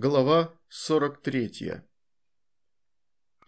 Глава 43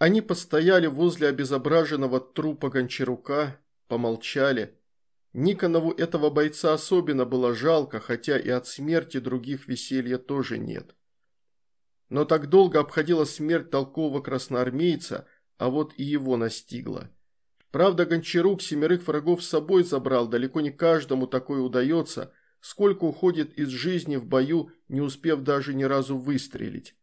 Они постояли возле обезображенного трупа Гончарука, помолчали. Никонову этого бойца особенно было жалко, хотя и от смерти других веселья тоже нет. Но так долго обходила смерть толкового красноармейца, а вот и его настигла. Правда, Гончарук семерых врагов с собой забрал, далеко не каждому такое удается – сколько уходит из жизни в бою, не успев даже ни разу выстрелить.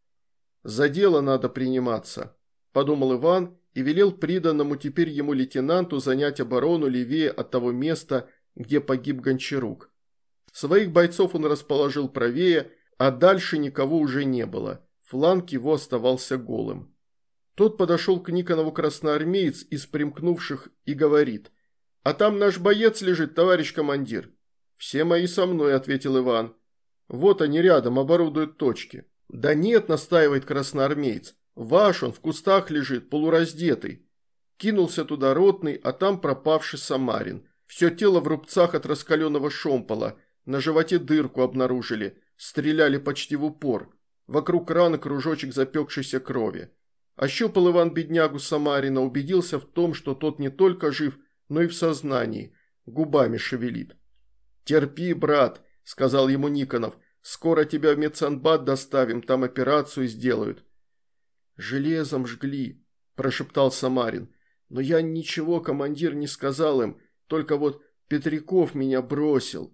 «За дело надо приниматься», – подумал Иван и велел приданному теперь ему лейтенанту занять оборону левее от того места, где погиб Гончарук. Своих бойцов он расположил правее, а дальше никого уже не было. Фланг его оставался голым. Тот подошел к Никонову красноармеец из примкнувших и говорит. «А там наш боец лежит, товарищ командир. «Все мои со мной», – ответил Иван. «Вот они рядом, оборудуют точки». «Да нет», – настаивает красноармеец. «Ваш он в кустах лежит, полураздетый». Кинулся туда ротный, а там пропавший Самарин. Все тело в рубцах от раскаленного шомпола. На животе дырку обнаружили. Стреляли почти в упор. Вокруг раны кружочек запекшейся крови. Ощупал Иван беднягу Самарина, убедился в том, что тот не только жив, но и в сознании. Губами шевелит. «Терпи, брат», – сказал ему Никонов. «Скоро тебя в медсанбат доставим, там операцию сделают». «Железом жгли», – прошептал Самарин. «Но я ничего, командир, не сказал им, только вот Петряков меня бросил».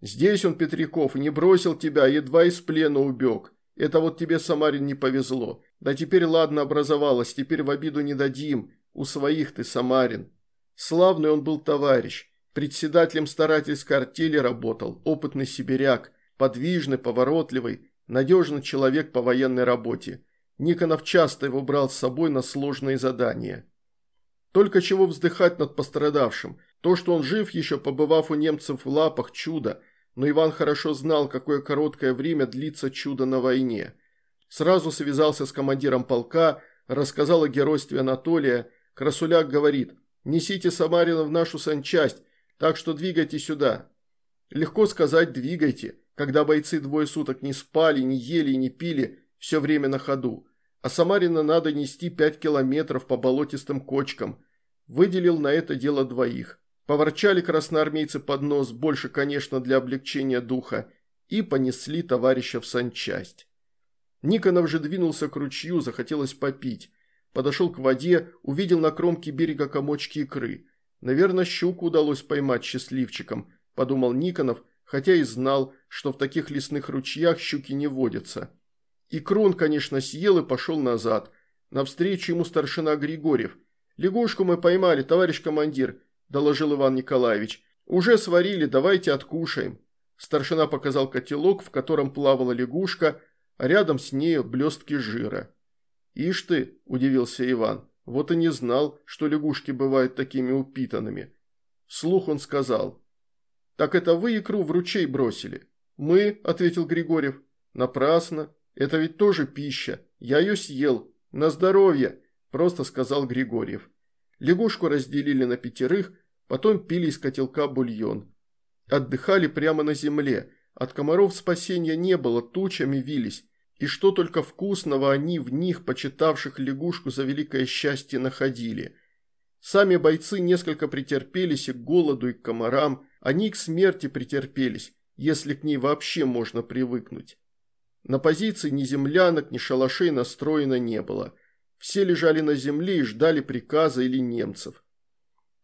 «Здесь он, Петряков, не бросил тебя, едва из плена убег. Это вот тебе, Самарин, не повезло. Да теперь ладно образовалось, теперь в обиду не дадим. У своих ты, Самарин. Славный он был товарищ. Председателем старательской артели работал, опытный сибиряк, подвижный, поворотливый, надежный человек по военной работе. Никонов часто его брал с собой на сложные задания. Только чего вздыхать над пострадавшим. То, что он жив, еще побывав у немцев в лапах, чудо. Но Иван хорошо знал, какое короткое время длится чудо на войне. Сразу связался с командиром полка, рассказал о геройстве Анатолия. Красуляк говорит, несите Самарина в нашу санчасть, так что двигайте сюда. Легко сказать «двигайте», когда бойцы двое суток не спали, не ели и не пили, все время на ходу. А Самарина надо нести пять километров по болотистым кочкам. Выделил на это дело двоих. Поворчали красноармейцы под нос, больше, конечно, для облегчения духа, и понесли товарища в санчасть. Никонов же двинулся к ручью, захотелось попить. Подошел к воде, увидел на кромке берега комочки икры. Наверное, щуку удалось поймать счастливчиком, подумал Никонов, хотя и знал, что в таких лесных ручьях щуки не водятся. И Крон, конечно, съел и пошел назад. Навстречу ему старшина Григорьев. «Лягушку мы поймали, товарищ командир», – доложил Иван Николаевич. «Уже сварили, давайте откушаем». Старшина показал котелок, в котором плавала лягушка, а рядом с нею блестки жира. «Ишь ты», – удивился Иван, вот и не знал, что лягушки бывают такими упитанными. Вслух он сказал. «Так это вы икру в ручей бросили?» «Мы», – ответил Григорьев. «Напрасно. Это ведь тоже пища. Я ее съел. На здоровье», – просто сказал Григорьев. Лягушку разделили на пятерых, потом пили из котелка бульон. Отдыхали прямо на земле. От комаров спасения не было, тучами вились. И что только вкусного они в них, почитавших лягушку за великое счастье, находили. Сами бойцы несколько претерпелись и к голоду, и к комарам, они к смерти претерпелись, если к ней вообще можно привыкнуть. На позиции ни землянок, ни шалашей настроено не было. Все лежали на земле и ждали приказа или немцев.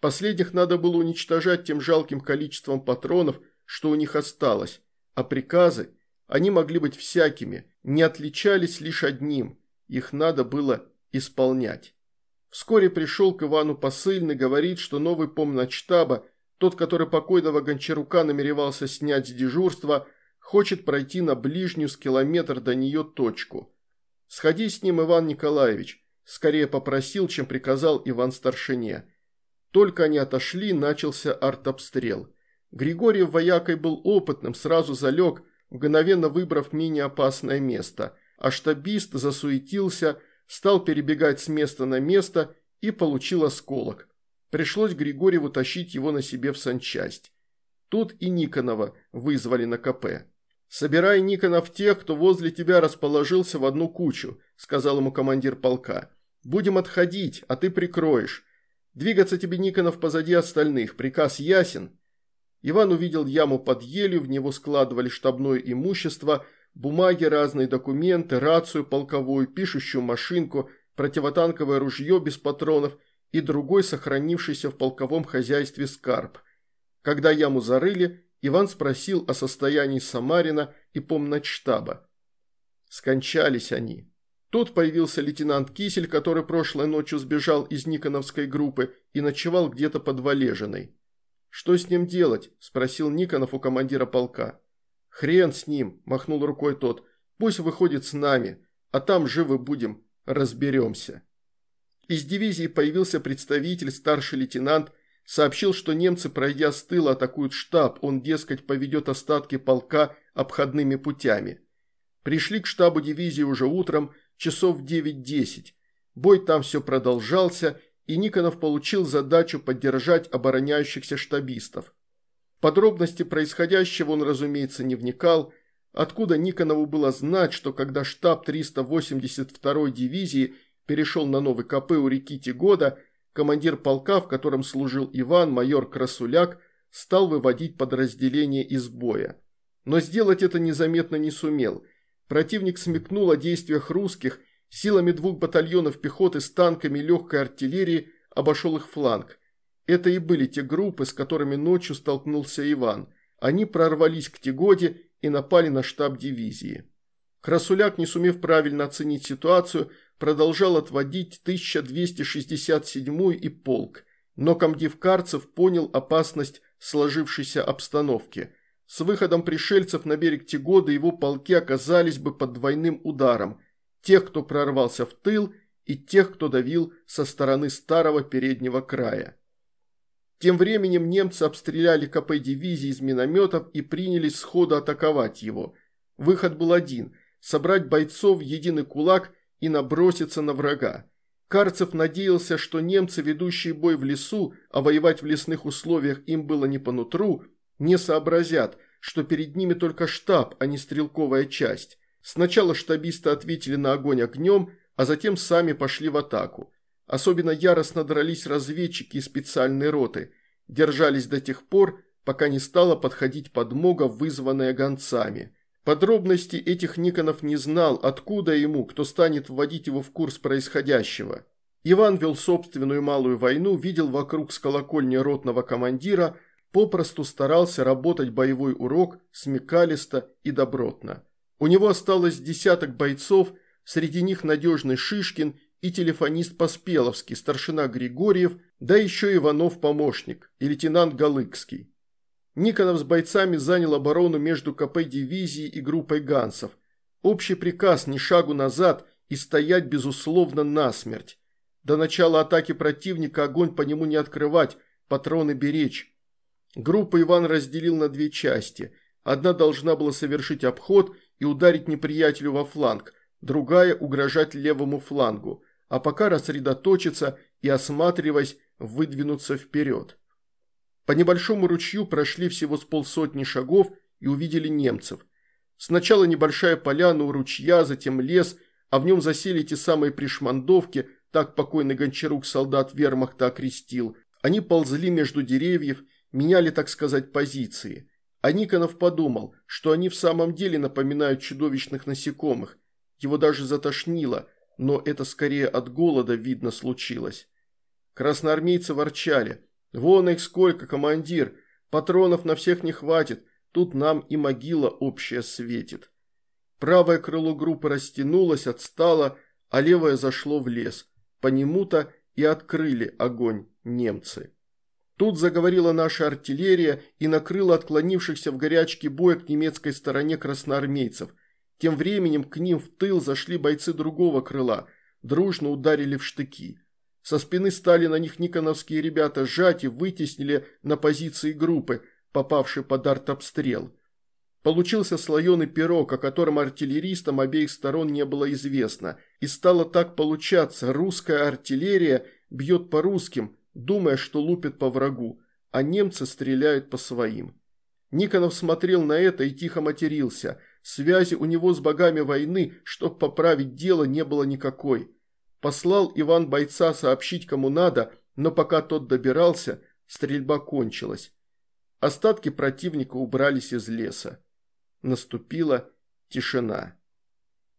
Последних надо было уничтожать тем жалким количеством патронов, что у них осталось, а приказы – они могли быть всякими, не отличались лишь одним – их надо было исполнять. Вскоре пришел к Ивану посыльный, говорит, что новый помночтаба, тот, который покойного Гончарука намеревался снять с дежурства, хочет пройти на ближнюю с километр до нее точку. «Сходи с ним, Иван Николаевич», – скорее попросил, чем приказал Иван старшине. Только они отошли, начался артобстрел. Григорьев воякой был опытным, сразу залег – мгновенно выбрав менее опасное место, а штабист засуетился, стал перебегать с места на место и получил осколок. Пришлось Григорьеву тащить его на себе в санчасть. Тут и Никонова вызвали на КП. «Собирай, Никонов, тех, кто возле тебя расположился в одну кучу», – сказал ему командир полка. «Будем отходить, а ты прикроешь. Двигаться тебе, Никонов, позади остальных. Приказ ясен». Иван увидел яму под елью, в него складывали штабное имущество, бумаги, разные документы, рацию полковую, пишущую машинку, противотанковое ружье без патронов и другой сохранившийся в полковом хозяйстве скарб. Когда яму зарыли, Иван спросил о состоянии Самарина и помночштаба. Скончались они. Тут появился лейтенант Кисель, который прошлой ночью сбежал из Никоновской группы и ночевал где-то под Валежиной. «Что с ним делать?» – спросил Никонов у командира полка. «Хрен с ним!» – махнул рукой тот. «Пусть выходит с нами, а там живы будем, разберемся». Из дивизии появился представитель, старший лейтенант Сообщил, что немцы, пройдя с тыла, атакуют штаб, он, дескать, поведет остатки полка обходными путями. Пришли к штабу дивизии уже утром, часов в 9-10. Бой там все продолжался, и Никонов получил задачу поддержать обороняющихся штабистов. подробности происходящего он, разумеется, не вникал, откуда Никонову было знать, что когда штаб 382-й дивизии перешел на новый КП у реки Тигода – командир полка, в котором служил Иван, майор Красуляк, стал выводить подразделение из боя. Но сделать это незаметно не сумел. Противник смекнул о действиях русских, силами двух батальонов пехоты с танками легкой артиллерии обошел их фланг. Это и были те группы, с которыми ночью столкнулся Иван. Они прорвались к Тигоде и напали на штаб дивизии. Красуляк, не сумев правильно оценить ситуацию, продолжал отводить 1267 и полк, но комдив Карцев понял опасность сложившейся обстановки. С выходом пришельцев на берег Тигода его полки оказались бы под двойным ударом – тех, кто прорвался в тыл, и тех, кто давил со стороны старого переднего края. Тем временем немцы обстреляли КП дивизии из минометов и принялись сходу атаковать его. Выход был один – собрать бойцов в единый кулак и наброситься на врага. Карцев надеялся, что немцы, ведущие бой в лесу, а воевать в лесных условиях им было не по нутру, не сообразят, что перед ними только штаб, а не стрелковая часть. Сначала штабисты ответили на огонь огнем, а затем сами пошли в атаку. Особенно яростно дрались разведчики и специальные роты. Держались до тех пор, пока не стала подходить подмога, вызванная гонцами. Подробности этих Никонов не знал, откуда ему, кто станет вводить его в курс происходящего. Иван вел собственную малую войну, видел вокруг с колокольни ротного командира, попросту старался работать боевой урок смекалисто и добротно. У него осталось десяток бойцов, среди них надежный Шишкин и телефонист Поспеловский, старшина Григорьев, да еще Иванов-помощник и лейтенант Галыкский. Никонов с бойцами занял оборону между КП дивизии и группой гансов. Общий приказ ни шагу назад и стоять, безусловно, насмерть. До начала атаки противника огонь по нему не открывать, патроны беречь. Группу Иван разделил на две части. Одна должна была совершить обход и ударить неприятелю во фланг, другая – угрожать левому флангу, а пока рассредоточиться и, осматриваясь, выдвинуться вперед. По небольшому ручью прошли всего с полсотни шагов и увидели немцев. Сначала небольшая поляна у ручья, затем лес, а в нем засели те самые пришмандовки, так покойный Гончарук солдат вермахта окрестил. Они ползли между деревьев, меняли, так сказать, позиции. А Никонов подумал, что они в самом деле напоминают чудовищных насекомых. Его даже затошнило, но это скорее от голода, видно, случилось. Красноармейцы ворчали – «Вон их сколько, командир! Патронов на всех не хватит, тут нам и могила общая светит». Правое крыло группы растянулось, отстало, а левое зашло в лес. По нему-то и открыли огонь немцы. Тут заговорила наша артиллерия и накрыла отклонившихся в горячке боя к немецкой стороне красноармейцев. Тем временем к ним в тыл зашли бойцы другого крыла, дружно ударили в штыки. Со спины стали на них никоновские ребята сжать и вытеснили на позиции группы, попавшей под артобстрел. Получился слоеный пирог, о котором артиллеристам обеих сторон не было известно. И стало так получаться, русская артиллерия бьет по русским, думая, что лупит по врагу, а немцы стреляют по своим. Никонов смотрел на это и тихо матерился. Связи у него с богами войны, чтоб поправить дело, не было никакой. Послал Иван бойца сообщить кому надо, но пока тот добирался, стрельба кончилась. Остатки противника убрались из леса. Наступила тишина.